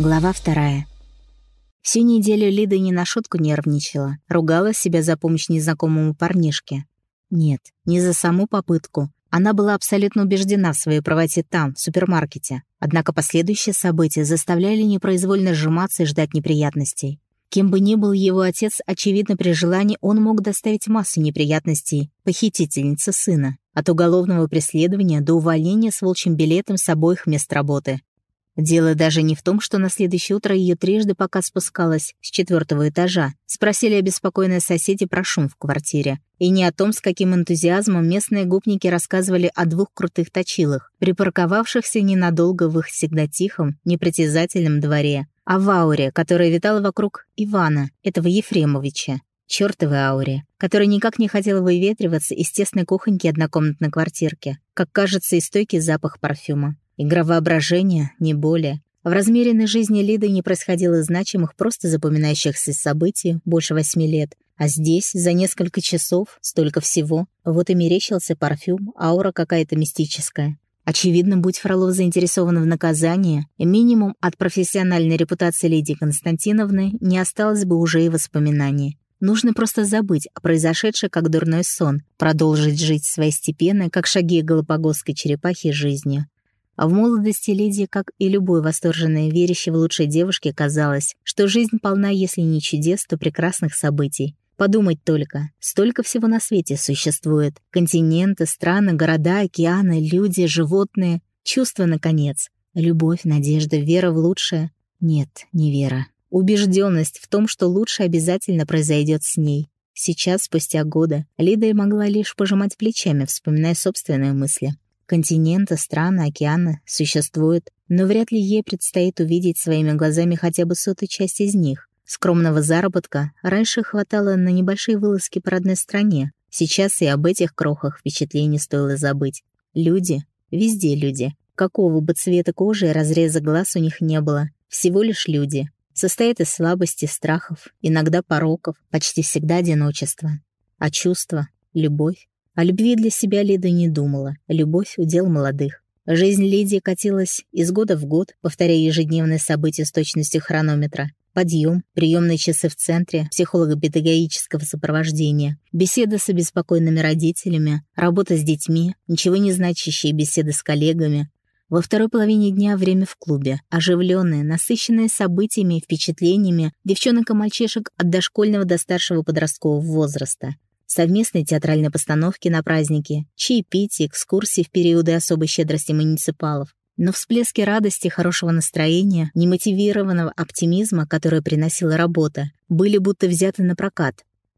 Глава вторая. Всю неделю Лида не на шутку нервничала, ругала себя за помощь незнакомому парнишке. Нет, не за саму попытку. Она была абсолютно убеждена в своей правоте там, в супермаркете. Однако последующие события заставляли непроизвольно сжиматься и ждать неприятностей. Кем бы ни был его отец, очевидно, при желании он мог доставить массу неприятностей похитительнице сына. От уголовного преследования до увольнения с волчьим билетом с обоих мест работы. Дело даже не в том, что на следующее утро ее трижды, пока спускалась с четвертого этажа, спросили обеспокоенные соседи про шум в квартире, и не о том, с каким энтузиазмом местные гопники рассказывали о двух крутых точилах, припарковавшихся ненадолго в их всегда тихом, непритязательном дворе, а в ауре, которая витала вокруг Ивана, этого Ефремовича. Чёртовой ауре, которая никак не хотела выветриваться из тесной кухоньки однокомнатной квартирки, как кажется и стойкий запах парфюма. Игра воображения, не более. В размеренной жизни Лиды не происходило значимых, просто запоминающихся событий больше восьми лет. А здесь, за несколько часов, столько всего. Вот и мерещился парфюм, аура какая-то мистическая. Очевидно, будь Фролов заинтересован в наказании, минимум от профессиональной репутации Лидии Константиновны не осталось бы уже и воспоминаний. Нужно просто забыть о произошедшем как дурной сон, продолжить жить своей степенной, как шаги голопогосской черепахи, жизнью. А в молодости Лидии, как и любой восторженной верящей в лучшей девушке, казалось, что жизнь полна, если не чудес, то прекрасных событий. Подумать только, столько всего на свете существует. Континенты, страны, города, океаны, люди, животные. Чувства, наконец. Любовь, надежда, вера в лучшее. Нет, не вера. Убежденность в том, что лучше обязательно произойдет с ней. Сейчас, спустя годы, Лида могла лишь пожимать плечами, вспоминая собственные мысли. Континенты, страны, океаны существуют, но вряд ли ей предстоит увидеть своими глазами хотя бы сотую часть из них. Скромного заработка раньше хватало на небольшие вылазки по родной стране. Сейчас и об этих крохах впечатлений стоило забыть. Люди, везде люди. Какого бы цвета кожи и разреза глаз у них не было. Всего лишь люди. Состоит из слабости, страхов, иногда пороков, почти всегда одиночества. А чувства, любовь, о любви для себя Лида не думала. Любовь — удел молодых. Жизнь Лидии катилась из года в год, повторяя ежедневные события с точностью хронометра. Подъем, приемные часы в центре, психолого-педагогического сопровождения, беседа с обеспокоенными родителями, работа с детьми, ничего не значащие беседы с коллегами. Во второй половине дня время в клубе, оживленное, насыщенное событиями и впечатлениями девчонок и мальчишек от дошкольного до старшего подросткового возраста совместные театральные постановки на праздники, чаепития, экскурсии в периоды особой щедрости муниципалов. Но всплески радости, хорошего настроения, немотивированного оптимизма, которое приносила работа, были будто взяты на прокат.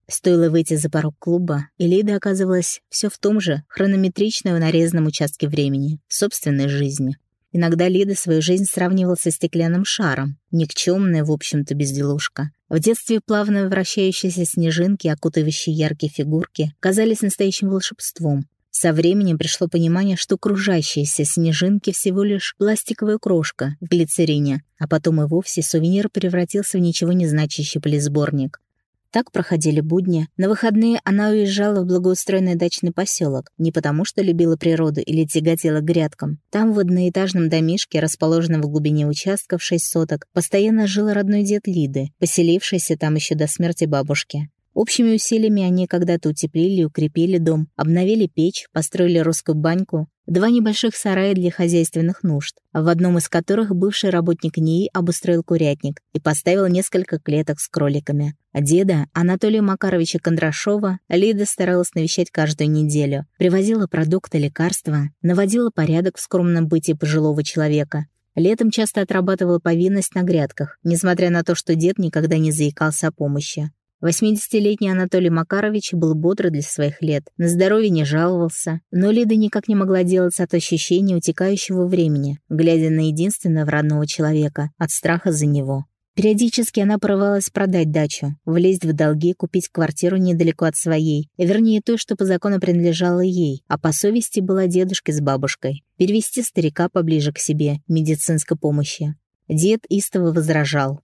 Стоило выйти за порог клуба, и Лида оказывалась все в том же хронометричном нарезанном участке времени, собственной жизни. Иногда Лида свою жизнь сравнивала со стеклянным шаром, никчемная, в общем-то, безделушка. В детстве плавно вращающиеся снежинки, окутывающие яркие фигурки, казались настоящим волшебством. Со временем пришло понимание, что кружащиеся снежинки всего лишь пластиковая крошка в глицерине, а потом и вовсе сувенир превратился в ничего не значащий полисборник. Так проходили будни. На выходные она уезжала в благоустроенный дачный поселок, не потому что любила природу или тяготела к грядкам. Там в одноэтажном домишке, расположенном в глубине участка в шесть соток, постоянно жил родной дед Лиды, поселившийся там еще до смерти бабушки. Общими усилиями они когда-то утеплили и укрепили дом, обновили печь, построили русскую баньку, два небольших сарая для хозяйственных нужд, в одном из которых бывший работник НИИ обустроил курятник и поставил несколько клеток с кроликами. Деда, Анатолия Макаровича Кондрашова, Лида старалась навещать каждую неделю, привозила продукты, лекарства, наводила порядок в скромном бытии пожилого человека, Летом часто отрабатывала повинность на грядках, несмотря на то, что дед никогда не заикался о помощи. 80-летний Анатолий Макарович был бодр для своих лет, на здоровье не жаловался, но Лида никак не могла делаться от ощущения утекающего времени, глядя на единственного родного человека, от страха за него. Периодически она порывалась продать дачу, влезть в долги, купить квартиру недалеко от своей, вернее той, что по закону принадлежала ей, а по совести была дедушкой с бабушкой, перевести старика поближе к себе, медицинской помощи. Дед истово возражал.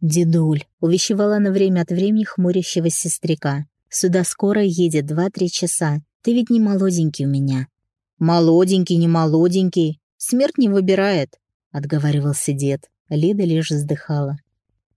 «Дедуль», — увещевала на время от времени хмурящегося сестрика. «Сюда скоро едет два-три часа. Ты ведь не молоденький у меня». «Молоденький, не молоденький. Смерть не выбирает», — отговаривался дед. Лида лишь вздыхала.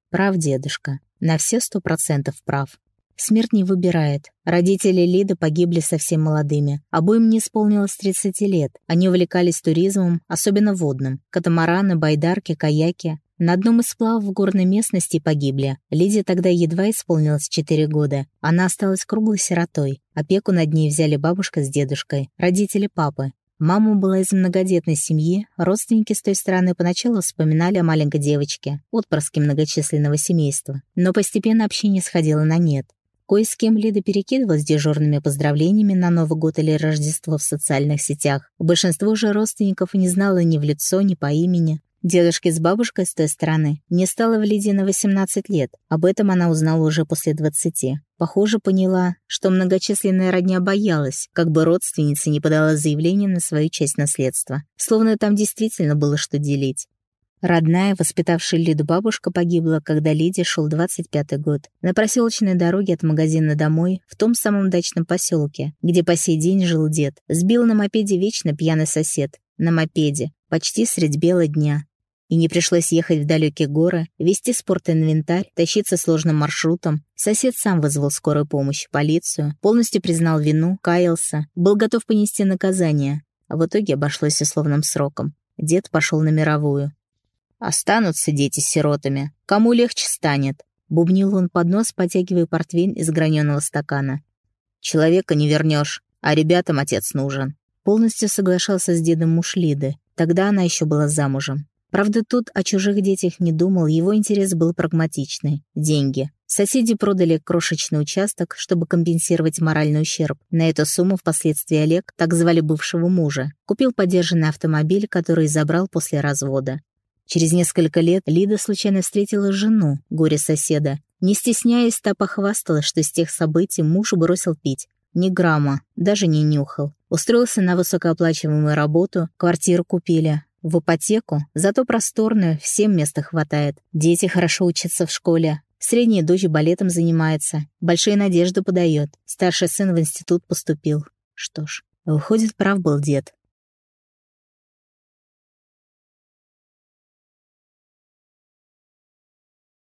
Прав дедушка. На все сто процентов прав. Смерть не выбирает. Родители Лиды погибли совсем молодыми. Обоим не исполнилось 30 лет. Они увлекались туризмом, особенно водным. Катамараны, байдарки, каяки. На одном из сплавов в горной местности погибли. Лиде тогда едва исполнилось 4 года. Она осталась круглой сиротой. Опеку над ней взяли бабушка с дедушкой, родители папы. Мама была из многодетной семьи, родственники с той стороны поначалу вспоминали о маленькой девочке, отпрыске многочисленного семейства, но постепенно общение сходило на нет. Кое с кем Лида перекидывалась дежурными поздравлениями на Новый год или Рождество в социальных сетях. Большинство же родственников не знала ни в лицо, ни по имени. Дедушки с бабушкой с той стороны не стало в Лиде на 18 лет. Об этом она узнала уже после 20. Похоже, поняла, что многочисленная родня боялась, как бы родственница не подала заявление на свою часть наследства. Словно там действительно было что делить. Родная, воспитавшая Лиду бабушка, погибла, когда Лиде шел 25-й год. На проселочной дороге от магазина домой, в том самом дачном поселке, где по сей день жил дед, сбил на мопеде вечно пьяный сосед. На мопеде, почти средь бела дня. И не пришлось ехать в далекие горы, вести спортинвентарь, тащиться сложным маршрутом. Сосед сам вызвал скорую помощь, полицию, полностью признал вину, каялся, был готов понести наказание. А в итоге обошлось условным сроком. Дед пошел на мировую. Останутся дети сиротами. Кому легче станет?» Бубнил он под нос, потягивая портвейн из граненого стакана. «Человека не вернешь, а ребятам отец нужен». Полностью соглашался с дедом муж Лиды. Тогда она еще была замужем. Правда, тут о чужих детях не думал, его интерес был прагматичный — деньги. Соседи продали крошечный участок, чтобы компенсировать моральный ущерб. На эту сумму впоследствии Олег, так звали бывшего мужа, купил подержанный автомобиль, который забрал после развода. Через несколько лет Лида случайно встретила жену, горе-соседа. Не стесняясь, та похвасталась, что с тех событий муж бросил пить. Ни грамма, даже не нюхал. Устроился на высокооплачиваемую работу, квартиру купили. В ипотеку, зато просторную, всем места хватает. Дети хорошо учатся в школе. Средняя дочь балетом занимается. Большие надежды подает. Старший сын в институт поступил. Что ж, выходит, прав был дед.